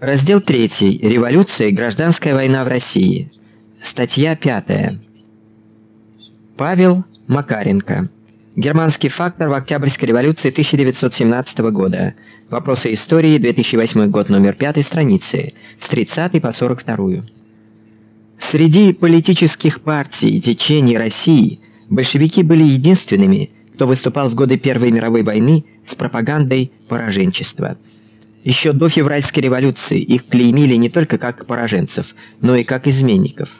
Раздел 3. Революция и гражданская война в России. Статья 5. Павел Макаренко. Германский фактор в Октябрьской революции 1917 года. Вопросы истории, 2008 год, номер 5 страницы, с 30 по 42. Среди политических партий и течений России большевики были единственными, кто выступал в годы Первой мировой войны с пропагандой пораженчества. Еще до февральской революции их клеймили не только как пораженцев, но и как изменников.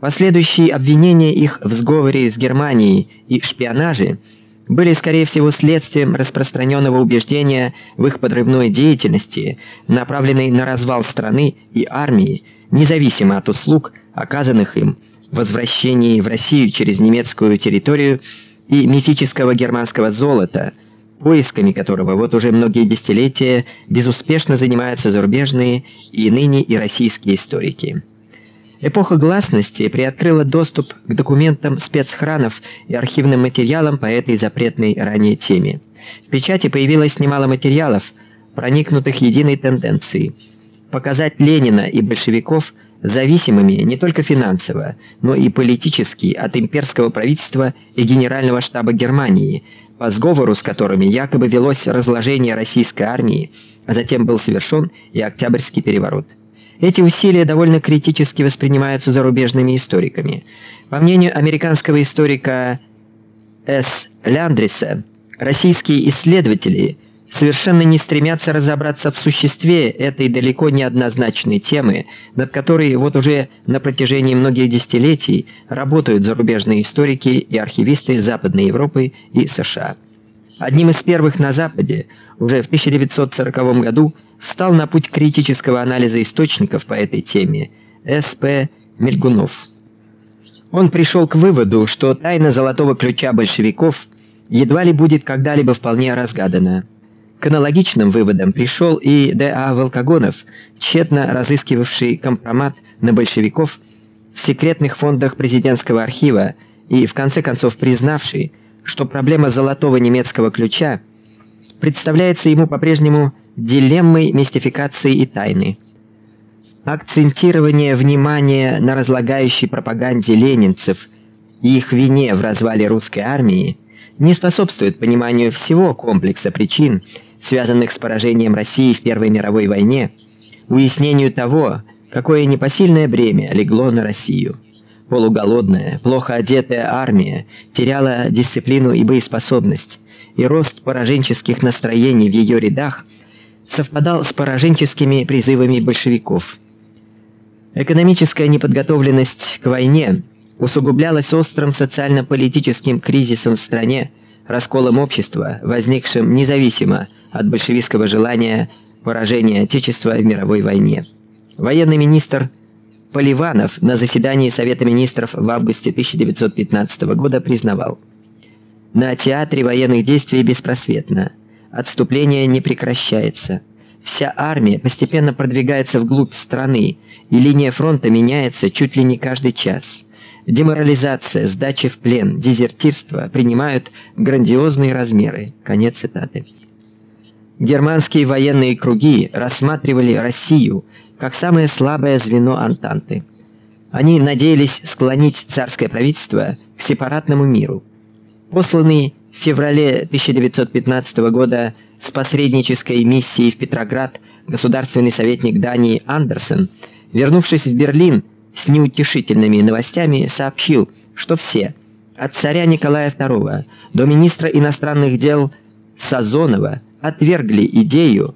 Последующие обвинения их в сговоре с Германией и шпионаже были скорее всего следствием распространенного убеждения в их подрывной деятельности, направленной на развал страны и армии, независимо от услуг, оказанных им в возвращении в Россию через немецкую территорию и мифического германского золота, поисками которого вот уже многие десятилетия безуспешно занимаются зарубежные и ныне и российские историки. Эпоха гласности приоткрыла доступ к документам спецхранов и архивным материалам по этой запретной ранее теме. В печати появилось немало материалов, проникнутых единой тенденцией показать Ленина и большевиков зависимыми не только финансово, но и политически от имперского правительства и генерального штаба Германии, по сговору с которыми якобы велось разложение российской армии, а затем был совершен и Октябрьский переворот. Эти усилия довольно критически воспринимаются зарубежными историками. По мнению американского историка С. Ляндриса, российские исследователи совершенно не стремятся разобраться в существе этой далеко не однозначной темы, над которой вот уже на протяжении многих десятилетий работают зарубежные историки и архивисты Западной Европы и США. Одним из первых на западе уже в 1940 году встал на путь критического анализа источников по этой теме С.П. Мельгунов. Он пришел к выводу, что тайна золотого ключа большевиков едва ли будет когда-либо вполне разгадана. К аналогичным выводам пришел и Д.А. Волкогонов, тщетно разыскивавший компромат на большевиков в секретных фондах президентского архива и в конце концов признавший, что проблема золотого немецкого ключа представляется ему по-прежнему дилеммой мистификации и тайны. Акцентирование внимания на разлагающей пропаганде ленинцев и их вине в развале русской армии не способствует пониманию всего комплекса причин, связанных с поражением России в Первой мировой войне, уяснению того, какое непосильное бремя легло на Россию. Полуголодная, плохо одетая армия теряла дисциплину и боеспособность, и рост пораженческих настроений в ее рядах совпадал с пораженческими призывами большевиков. Экономическая неподготовленность к войне усугублялась острым социально-политическим кризисом в стране, расколом общества, возникшим независимо от большевистского желания поражения отечества в мировой войне. Военный министр Поливанов на заседании Совета министров в августе 1915 года признавал: "На театре военных действий беспросветно. Отступление не прекращается. Вся армия постепенно продвигается вглубь страны, и линия фронта меняется чуть ли не каждый час. Деморализация, сдача в плен, дезертирство принимают грандиозные размеры". Конец цитаты. Германские военные круги рассматривали Россию как самое слабое звено Антанты. Они надеялись склонить царское правительство к сепаратному миру. Посланный в феврале 1915 года с посреднической миссией в Петроград государственный советник Дании Андерсен, вернувшись в Берлин с неутешительными новостями, сообщил, что все от царя Николая II до министра иностранных дел Сазонова отвергли идею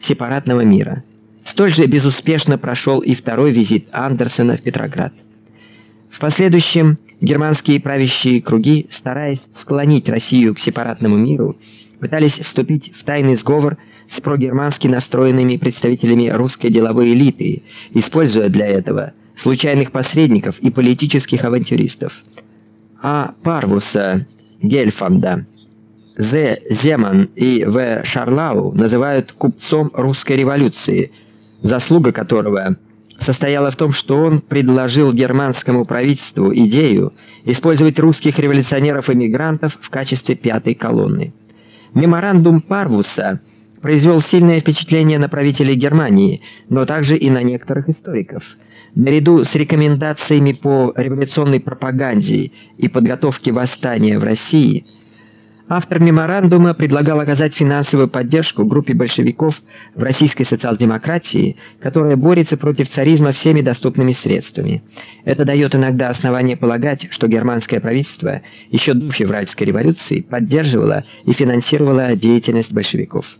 сепаратного мира. Столь же безуспешно прошел и второй визит Андерсена в Петроград. В последующем германские правящие круги, стараясь склонить Россию к сепаратному миру, пытались вступить в тайный сговор с прогермански настроенными представителями русской деловой элиты, используя для этого случайных посредников и политических авантюристов. А Парвуса Гельфанда З. Земан и В. Шарлау называют купцом русской революции, заслуга которого состояла в том, что он предложил германскому правительству идею использовать русских революционеров-эмигрантов в качестве пятой колонны. Меморандум Парвуса произвел сильное впечатление на правителей Германии, но также и на некоторых историков. Наряду с рекомендациями по революционной пропаганде и подготовке восстания в России, автор меморандума предлагал оказать финансовую поддержку группе большевиков в российской социал-демократии, которая борется против царизма всеми доступными средствами. Это дает иногда основание полагать, что германское правительство еще до февральской революции поддерживало и финансировало деятельность большевиков.